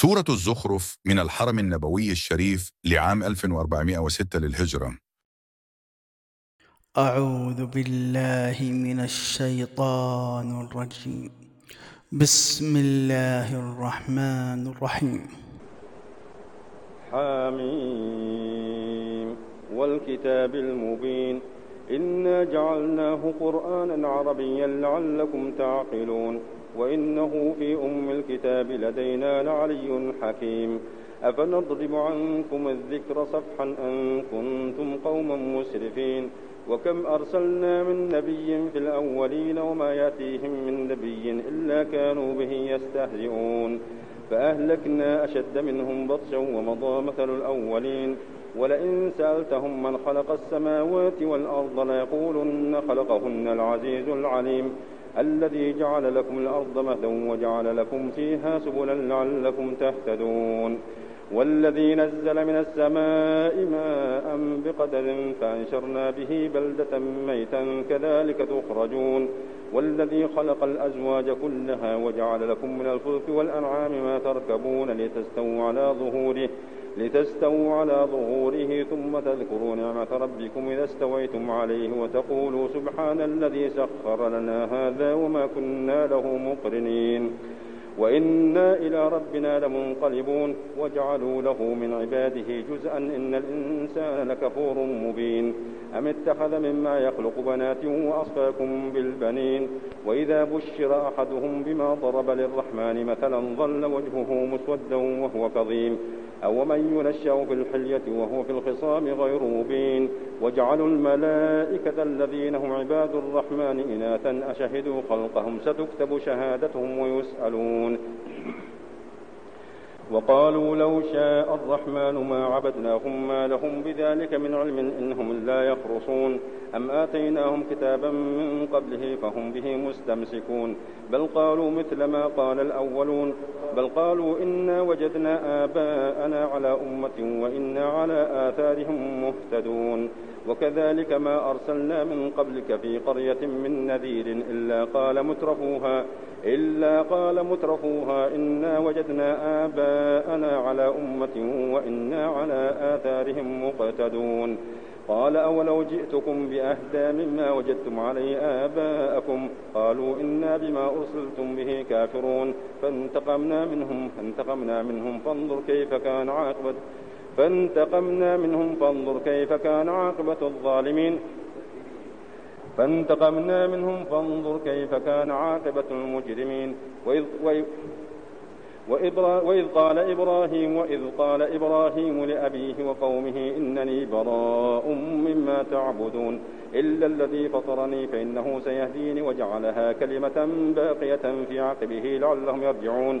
سورة الزخرف من الحرم النبوي الشريف لعام 1406 للهجرة. أعوذ بالله من الشيطان الرجيم. بسم الله الرحمن الرحيم. حميم. والكتاب المبين. إنا جعلناه قرآنا عربيا لعلكم تعقلون. وإنه في أم الكتاب لدينا لعلي حكيم. أفنضرب عنكم الذكر صفحا أن كنتم قوما مسرفين؟ وكم أرسلنا من نبي في الأولين وما يأتيهم من نبي إلا كانوا به يستهزئون. فأهلكنا أشد منهم بطشا ومضى مثل الأولين. ولئن سألتهم من خلق السماوات والأرض ليقولن خلقهن العزيز العليم. الذي جعل لكم الأرض مهدا وجعل لكم فيها سبلا لعلكم تهتدون. والذي نزل من السماء ماء بقدر فأنشرنا به بلدة ميتا كذلك تخرجون. والذي خلق الأزواج كلها وجعل لكم من الفلك والأنعام ما تركبون لتستووا على ظهوره. لتستووا على ظهوره ثم تذكروا نعمة ربكم إذا استويتم عليه وتقولوا سبحان الذي سخر لنا هذا وما كنا له مقرنين. وإنا إلى ربنا لمنقلبون. وجعلوا له من عباده جزءا إن الإنسان لكفور مبين. أم اتخذ مما يخلق بنات وأصفاكم بالبنين؟ وإذا بشر أحدهم بما ضرب للرحمن مثلا ظل وجهه مسودا وهو كظيم. أو من ينشأ في الحلية وهو في الخصام غير مبين. وجعلوا الملائكة الذين هم عباد الرحمن إناثا أشهدوا خلقهم ستكتب شهادتهم ويسألون. وقالوا لو شاء الرحمن ما عبدناهم ما لهم بذلك من علم إنهم لا يخرصون. أم آتيناهم كتابا من قبله فهم به مستمسكون. بل قالوا مثل ما قال الأولون. بل قالوا إنا وجدنا آباءنا على أمة وإنا على آثارهم مهتدون. وكذلك ما أرسلنا من قبلك في قرية من نذير إلا قال مترفوها إلا قال مترفوها إنا وجدنا آباءنا على أمة وإنا على آثارهم مقتدون. قال أولو جئتكم بأهدى مما وجدتم عليه آباءكم؟ قالوا إنا بما أرسلتم به كافرون. فانتقمنا منهم فانتقمنا منهم فانظر كيف كان عاقبة فانتقمنا منهم فانظر كيف كان عاقبة الظالمين. فانتقمنا منهم فانظر كيف كان عاقبة المجرمين. وإذ, وإذ وإذ قال إبراهيم وإذ قال إبراهيم لأبيه وقومه إنني براء مما تعبدون. إلا الذي فطرني فإنه سيهديني وجعلها كلمة باقية في عقبه لعلهم يرجعون.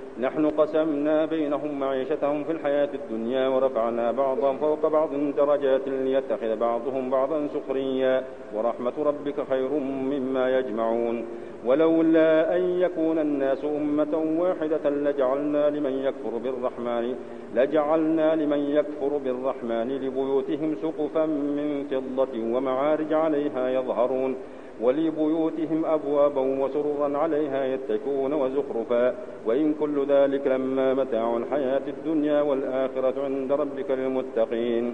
نحن قسمنا بينهم معيشتهم في الحياة الدنيا ورفعنا بعضهم فوق بعض درجات ليتخذ بعضهم بعضا سخريا. ورحمة ربك خير مما يجمعون. ولولا أن يكون الناس أمة واحدة لجعلنا لمن يكفر بالرحمن لجعلنا لمن يكفر بالرحمن لبيوتهم سقفا من فضة ومعارج عليها يظهرون. ولبيوتهم أبوابا وسررا عليها يتكون وزخرفا. وإن كل ذلك لما متاع الحياة الدنيا والآخرة عند ربك للمتقين.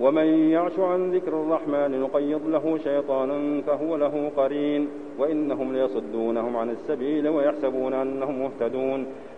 ومن يعش عن ذكر الرحمن نقيض له شيطانا فهو له قرين. وإنهم ليصدونهم عن السبيل ويحسبون أنهم مهتدون.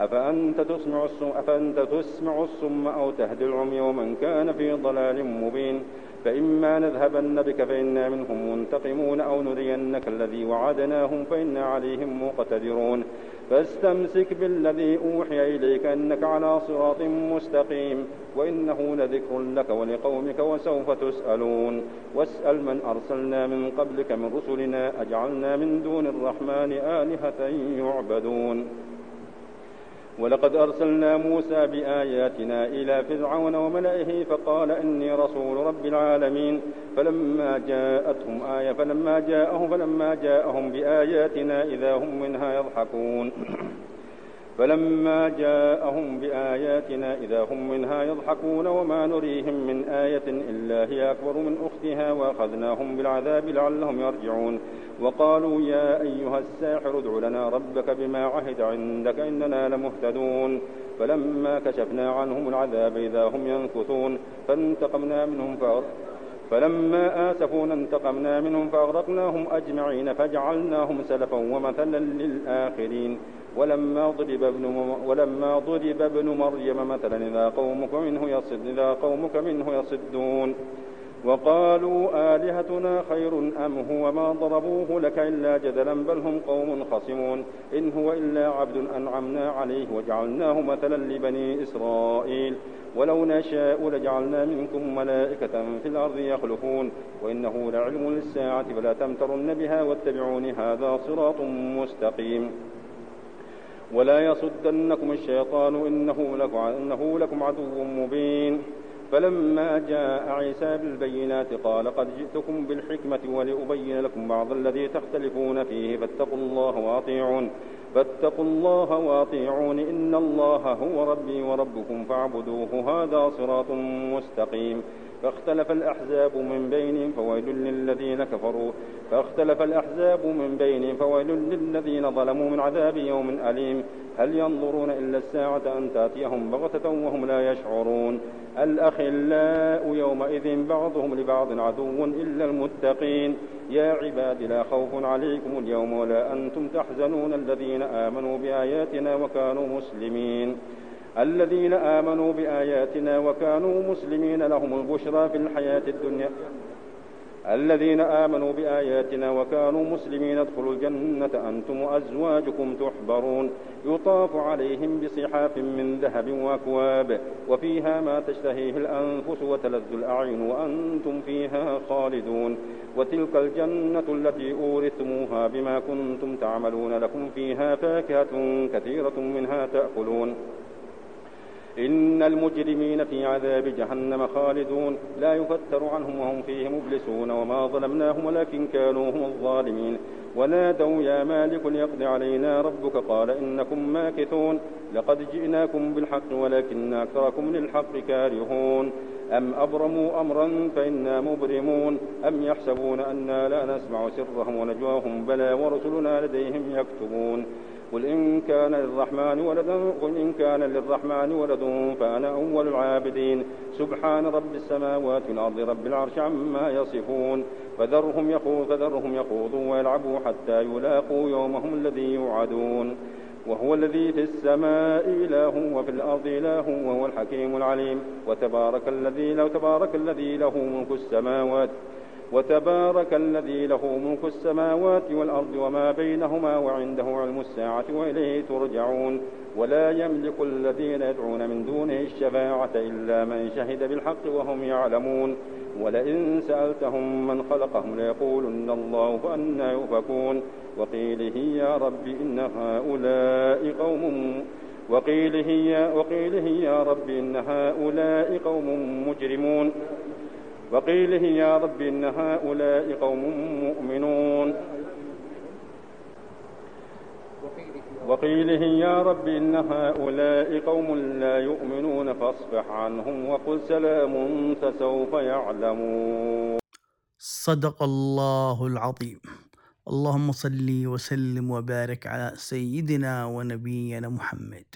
أفأنت تسمع الصم, أفأنت تسمع الصم أو تهدي العمي ومن كان في ضلال مبين. فإما نذهبن بك فإنا منهم منتقمون أو نرينك الذي وعدناهم فإنا عليهم مقتدرون. فاستمسك بالذي أوحي إليك أنك على صراط مستقيم. وإنه لذكر لك ولقومك وسوف تسألون. واسأل من أرسلنا من قبلك من رسلنا أجعلنا من دون الرحمن آلهة يعبدون. ولقد أرسلنا موسى بآياتنا إلى فرعون وملئه فقال إني رسول رب العالمين. فلما جاءتهم آية فلما جاءهم فلما جاءهم بآياتنا إذا هم منها يضحكون. فلما جاءهم بآياتنا إذا هم منها يضحكون وما نريهم من آية إلا هي أكبر من أختها وأخذناهم بالعذاب لعلهم يرجعون. وقالوا يا أيها الساحر ادع لنا ربك بما عهد عندك إننا لمهتدون. فلما كشفنا عنهم العذاب إذا هم ينكثون. فانتقمنا منهم فلما آسفونا انتقمنا منهم فأغرقناهم أجمعين فجعلناهم سلفا ومثلا للآخرين. ولما ضرب ابن ولما ضرب ابن مريم مثلا إذا قومك منه يصد إذا قومك منه يصدون. وقالوا آلهتنا خير أم هو ما ضربوه لك إلا جدلا بل هم قوم خصمون. إن هو إلا عبد أنعمنا عليه وجعلناه مثلا لبني إسرائيل. ولو نشاء لجعلنا منكم ملائكة في الأرض يخلفون. وإنه لعلم للساعة فلا تمترن بها واتبعون هذا صراط مستقيم. ولا يصدنكم الشيطان إنه لكم, إنه لكم عدو مبين. فلما جاء عيسى بالبينات قال قد جئتكم بالحكمة ولأبين لكم بعض الذي تختلفون فيه. فاتقوا الله وأطيعون فاتقوا الله وأطيعون. إن الله هو ربي وربكم فاعبدوه. هذا صراط مستقيم. فاختلف الأحزاب من بينهم فويل للذين كفروا. فاختلف الأحزاب من بينهم فويل للذين ظلموا من عذاب يوم أليم. هل ينظرون إلا الساعة أن تأتيهم بغتة وهم لا يشعرون؟ الأخلاء يومئذ بعضهم لبعض عدو إلا المتقين. يا عباد لا خوف عليكم اليوم ولا أنتم تحزنون. الذين آمنوا بآياتنا وكانوا مسلمين. الذين آمنوا بآياتنا وكانوا مسلمين لهم البشرى في الحياة الدنيا. الذين آمنوا بآياتنا وكانوا مسلمين ادخلوا الجنة أنتم وأزواجكم تحبرون. يطاف عليهم بصحاف من ذهب وأكواب وفيها ما تشتهيه الأنفس وتلذ الأعين وأنتم فيها خالدون. وتلك الجنة التي أورثتموها بما كنتم تعملون لكم فيها فاكهة كثيرة منها تأكلون. إن المجرمين في عذاب جهنم خالدون لا يفتر عنهم وهم فيه مبلسون وما ظلمناهم ولكن كانوا هم الظالمين. ونادوا يا مالك ليقضي علينا ربك. قال إنكم ماكثون لقد جئناكم بالحق ولكن أكثركم للحق كارهون. أم أبرموا أمرا فإنا مبرمون. أم يحسبون أنا لا نسمع سرهم ونجواهم بلى ورسلنا لديهم يكتبون. قل إن كان للرحمن ولد قل إن كان للرحمن ولد فأنا أول العابدين. سبحان رب السماوات والأرض رب العرش عما يصفون. فذرهم يخوض فذرهم يخوضوا ويلعبوا حتى يلاقوا يومهم الذي يوعدون. وهو الذي في السماء إله وفي الأرض إله وهو الحكيم العليم. وتبارك الذي لو تبارك الذي له ملك السماوات وتبارك الذي له ملك السماوات والأرض وما بينهما وعنده علم الساعة وإليه ترجعون. ولا يملك الذين يدعون من دونه الشفاعة إلا من شهد بالحق وهم يعلمون. ولئن سألتهم من خلقهم ليقولن الله فأنا يؤفكون. وقيله يا رب إن هؤلاء قوم وقيله يا, وقيله يا رب إن هؤلاء قوم مجرمون. وقيله يا رب إن هؤلاء قوم مؤمنون. وقيله يا رب إن هؤلاء قوم لا يؤمنون فاصفح عنهم وقل سلام فسوف يعلمون. صدق الله العظيم. اللهم صل وسلم وبارك على سيدنا ونبينا محمد.